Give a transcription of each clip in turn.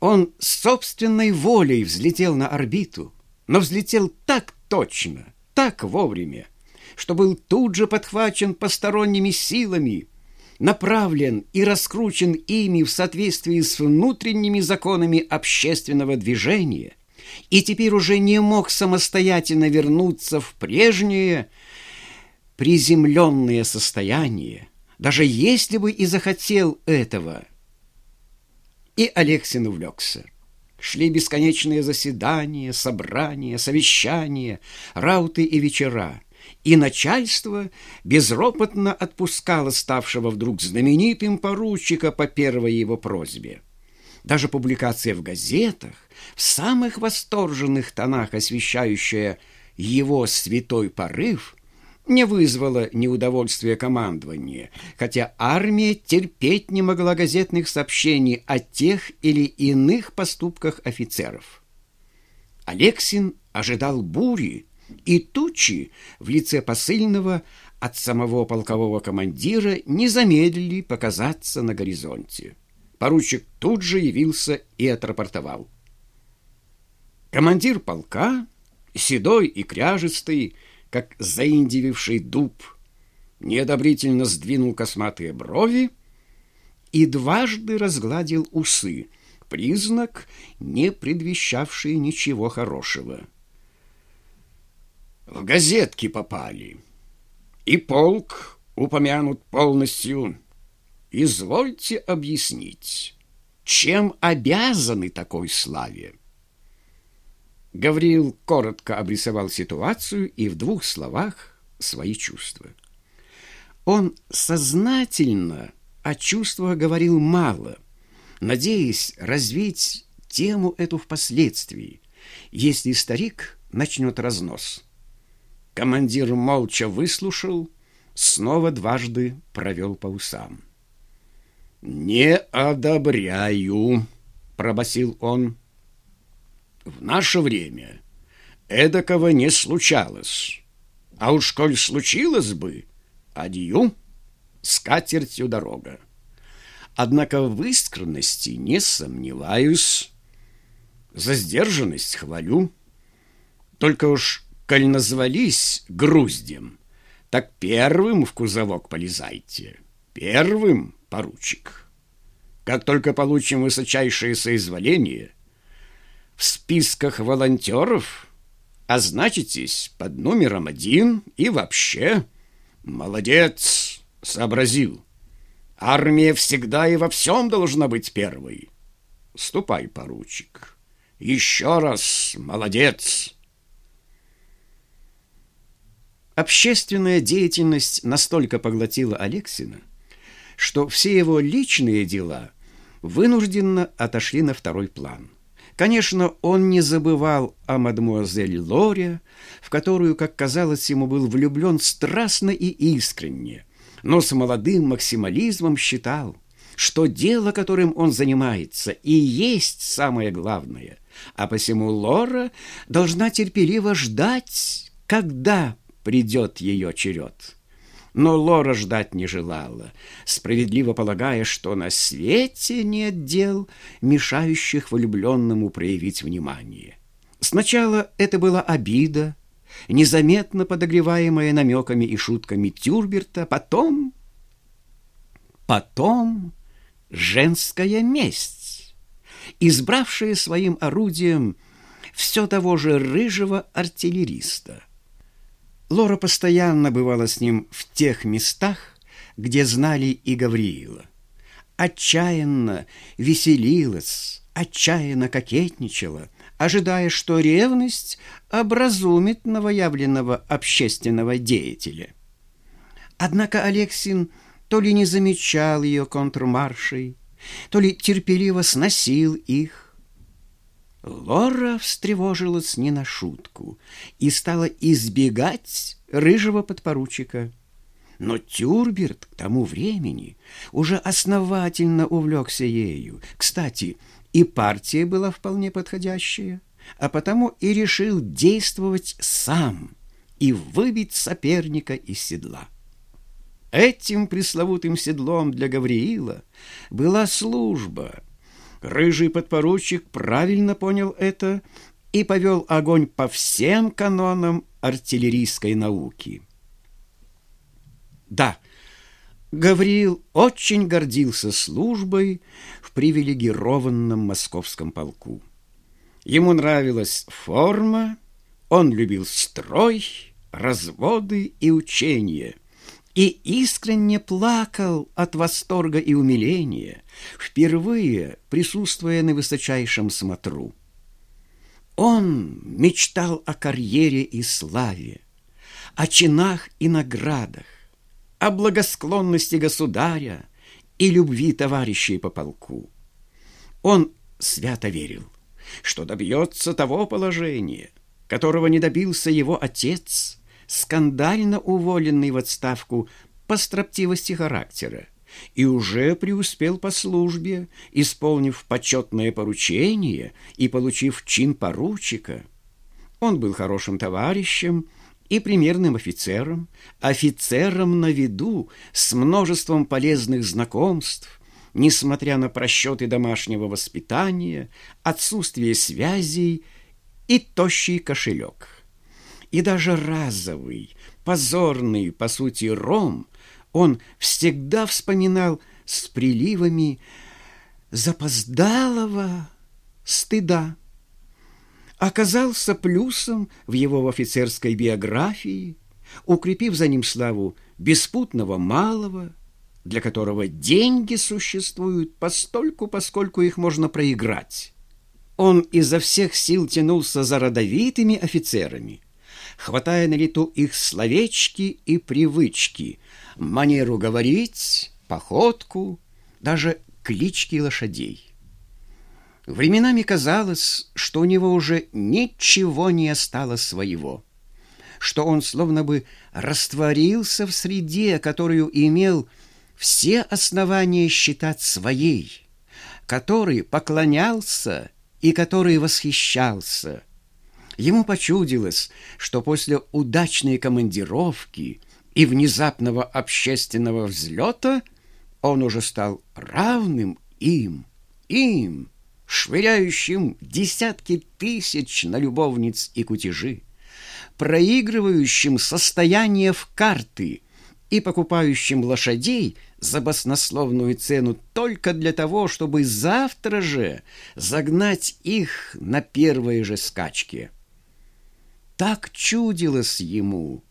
Он собственной волей взлетел на орбиту, но взлетел так точно, так вовремя, что был тут же подхвачен посторонними силами, направлен и раскручен ими в соответствии с внутренними законами общественного движения, и теперь уже не мог самостоятельно вернуться в прежнее приземленное состояние, даже если бы и захотел этого – и Алексин увлекся. Шли бесконечные заседания, собрания, совещания, рауты и вечера. И начальство безропотно отпускало ставшего вдруг знаменитым поручика по первой его просьбе. Даже публикация в газетах, в самых восторженных тонах освещающая его святой порыв – не вызвало неудовольствия командования, хотя армия терпеть не могла газетных сообщений о тех или иных поступках офицеров. Алексин ожидал бури и тучи в лице посыльного от самого полкового командира не замедлили показаться на горизонте. Поручик тут же явился и отрапортовал. Командир полка, седой и кряжистый, как заиндививший дуб, неодобрительно сдвинул косматые брови и дважды разгладил усы, признак, не предвещавший ничего хорошего. В газетки попали, и полк упомянут полностью. Извольте объяснить, чем обязаны такой славе? Гавриил коротко обрисовал ситуацию и в двух словах свои чувства. Он сознательно о чувствах говорил мало, надеясь развить тему эту впоследствии, если старик начнет разнос. Командир молча выслушал, снова дважды провел по усам. «Не одобряю», — пробасил он, — в наше время эдакого не случалось. А уж коль случилось бы, адью, скатертью дорога. Однако в искренности не сомневаюсь, за сдержанность хвалю. Только уж, коль назвались груздем, так первым в кузовок полезайте, первым, поручик. Как только получим высочайшее соизволение — в списках волонтеров, а значитесь под номером один и вообще. Молодец, сообразил. Армия всегда и во всем должна быть первой. Ступай, поручик. Еще раз молодец. Общественная деятельность настолько поглотила Алексина, что все его личные дела вынужденно отошли на второй план – Конечно, он не забывал о мадмуазель Лоре, в которую, как казалось, ему был влюблен страстно и искренне, но с молодым максимализмом считал, что дело, которым он занимается, и есть самое главное, а посему Лора должна терпеливо ждать, когда придет ее черед. Но Лора ждать не желала, справедливо полагая, что на свете нет дел, мешающих влюбленному проявить внимание. Сначала это была обида, незаметно подогреваемая намеками и шутками Тюрберта, потом... Потом женская месть, избравшая своим орудием все того же рыжего артиллериста — Лора постоянно бывала с ним в тех местах, где знали и Гавриила. Отчаянно веселилась, отчаянно кокетничала, ожидая, что ревность образумит новоявленного общественного деятеля. Однако Алексин то ли не замечал ее контрмаршей, то ли терпеливо сносил их, Лора встревожилась не на шутку и стала избегать рыжего подпоручика. Но Тюрберт к тому времени уже основательно увлекся ею. Кстати, и партия была вполне подходящая, а потому и решил действовать сам и выбить соперника из седла. Этим пресловутым седлом для Гавриила была служба — Рыжий подпоручик правильно понял это и повел огонь по всем канонам артиллерийской науки. Да, Гавриил очень гордился службой в привилегированном московском полку. Ему нравилась форма, он любил строй, разводы и учения и искренне плакал от восторга и умиления, впервые присутствуя на высочайшем смотру. Он мечтал о карьере и славе, о чинах и наградах, о благосклонности государя и любви товарищей по полку. Он свято верил, что добьется того положения, которого не добился его отец, скандально уволенный в отставку по строптивости характера, и уже преуспел по службе, исполнив почетное поручение и получив чин поручика. Он был хорошим товарищем и примерным офицером, офицером на виду, с множеством полезных знакомств, несмотря на просчеты домашнего воспитания, отсутствие связей и тощий кошелек. И даже разовый, позорный, по сути, ром он всегда вспоминал с приливами запоздалого стыда оказался плюсом в его офицерской биографии, укрепив за ним славу беспутного малого, для которого деньги существуют постольку, поскольку их можно проиграть. Он изо всех сил тянулся за родовитыми офицерами, хватая на лету их словечки и привычки, манеру говорить, походку, даже клички лошадей. Временами казалось, что у него уже ничего не осталось своего, что он словно бы растворился в среде, которую имел все основания считать своей, который поклонялся и который восхищался. Ему почудилось, что после удачной командировки и внезапного общественного взлета он уже стал равным им, им, швыряющим десятки тысяч на любовниц и кутежи, проигрывающим состояние в карты и покупающим лошадей за баснословную цену только для того, чтобы завтра же загнать их на первой же скачке. Так чудилось ему,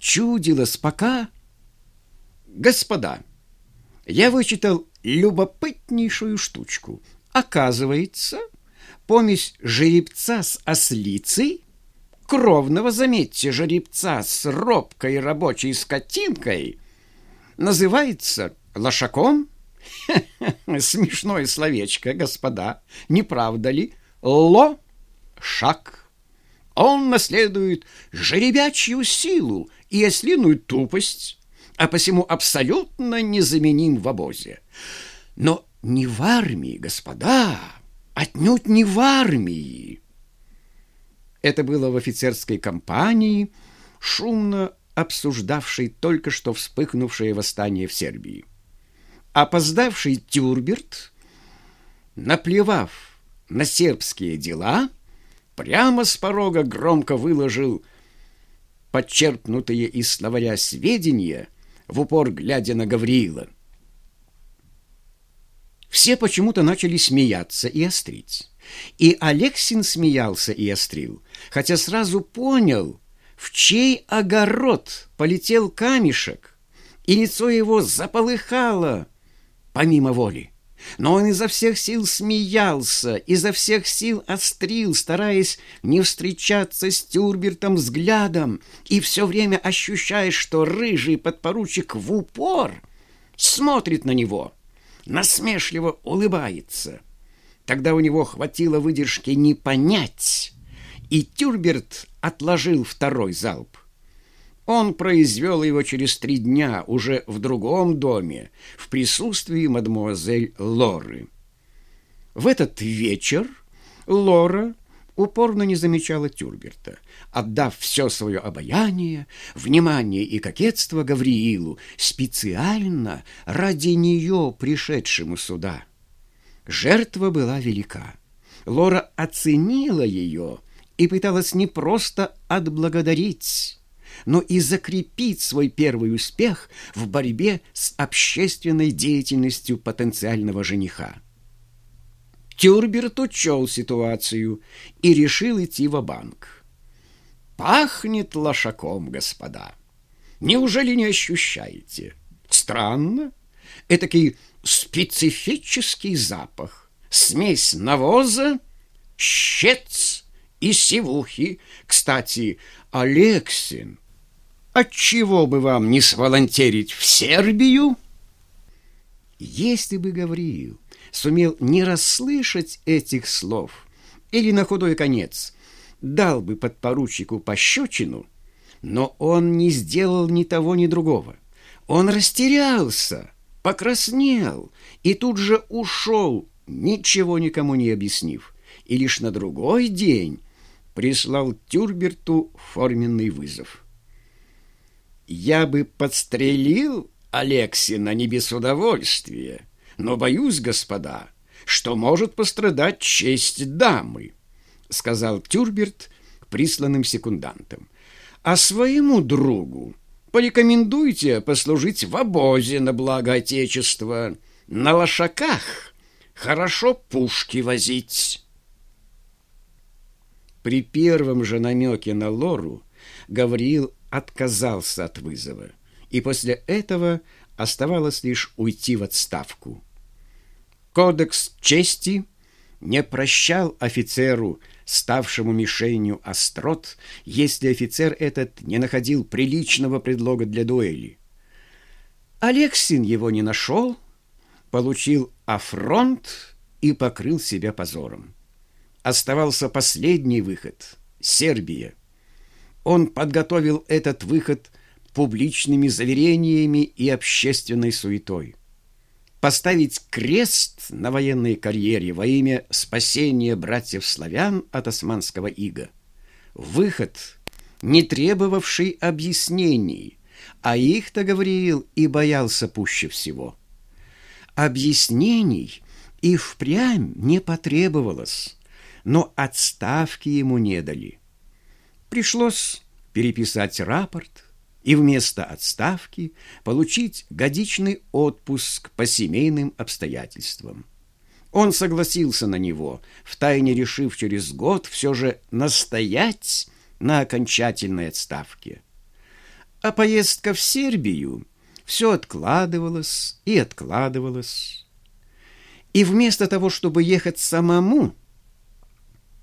чудилось пока... Господа, я вычитал любопытнейшую штучку — Оказывается, помесь жеребца с ослицей, кровного, заметьте, жеребца с робкой рабочей скотинкой, называется лошаком? Смешное словечко, господа, не правда ли? Ло-шак. Он наследует жеребячью силу и ослиную тупость, а посему абсолютно незаменим в обозе. Но не в армии, господа, отнюдь не в армии. Это было в офицерской компании, шумно обсуждавшей только что вспыхнувшее восстание в Сербии. Опоздавший Тюрберт, наплевав на сербские дела, прямо с порога громко выложил подчеркнутые из словаря сведения, в упор глядя на Гавриила. Все почему-то начали смеяться и острить. И Алексин смеялся и острил, хотя сразу понял, в чей огород полетел камешек, и лицо его заполыхало помимо воли. Но он изо всех сил смеялся, изо всех сил острил, стараясь не встречаться с Тюрбертом взглядом, и все время ощущая, что рыжий подпоручик в упор смотрит на него — насмешливо улыбается. Тогда у него хватило выдержки не понять, и Тюрберт отложил второй залп. Он произвел его через три дня уже в другом доме, в присутствии мадемуазель Лоры. В этот вечер Лора упорно не замечала Тюрберта, отдав все свое обаяние, внимание и кокетство Гавриилу, специально ради нее пришедшему сюда. Жертва была велика. Лора оценила ее и пыталась не просто отблагодарить, но и закрепить свой первый успех в борьбе с общественной деятельностью потенциального жениха. Тюрберт учел ситуацию и решил идти в банк Пахнет лошаком, господа. Неужели не ощущаете? Странно. Этакий специфический запах. Смесь навоза, щец и сивухи. Кстати, Алексин, отчего бы вам не сволонтерить в Сербию? Если бы Гавриил сумел не расслышать этих слов или на худой конец дал бы подпоручику пощечину, но он не сделал ни того, ни другого. Он растерялся, покраснел и тут же ушел, ничего никому не объяснив, и лишь на другой день прислал Тюрберту форменный вызов. «Я бы подстрелил Алексина не без удовольствия, но боюсь, господа, что может пострадать честь дамы», сказал Тюрберт присланным секундантам. «А своему другу порекомендуйте послужить в обозе на благо Отечества, на лошаках хорошо пушки возить». При первом же намеке на Лору Гавриил отказался от вызова, и после этого оставалось лишь уйти в отставку. Кодекс чести не прощал офицеру, ставшему мишенью острот, если офицер этот не находил приличного предлога для дуэли. Алексин его не нашел, получил афронт и покрыл себя позором. Оставался последний выход — Сербия. Он подготовил этот выход публичными заверениями и общественной суетой поставить крест на военной карьере во имя спасения братьев-славян от османского ига. Выход, не требовавший объяснений, а их-то говорил и боялся пуще всего. Объяснений и впрямь не потребовалось, но отставки ему не дали. Пришлось переписать рапорт, и вместо отставки получить годичный отпуск по семейным обстоятельствам. Он согласился на него, втайне решив через год все же настоять на окончательной отставке. А поездка в Сербию все откладывалась и откладывалась. И вместо того, чтобы ехать самому,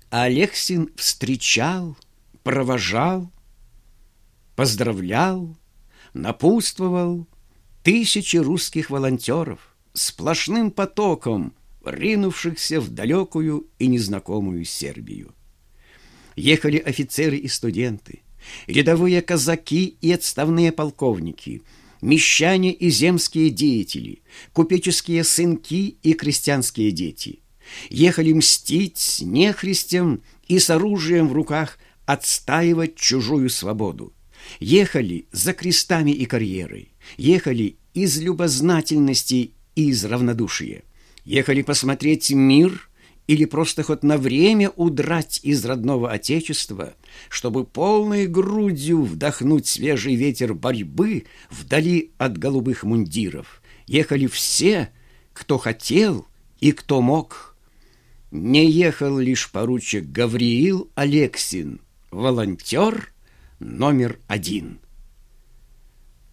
Алексин встречал, провожал, поздравлял, напутствовал тысячи русских волонтеров сплошным потоком, ринувшихся в далекую и незнакомую Сербию. Ехали офицеры и студенты, рядовые казаки и отставные полковники, мещане и земские деятели, купеческие сынки и крестьянские дети. Ехали мстить нехристям и с оружием в руках отстаивать чужую свободу. Ехали за крестами и карьерой, ехали из любознательности и из равнодушия, ехали посмотреть мир или просто хоть на время удрать из родного отечества, чтобы полной грудью вдохнуть свежий ветер борьбы вдали от голубых мундиров. Ехали все, кто хотел и кто мог. Не ехал лишь поручик Гавриил Алексин, волонтер – номер один.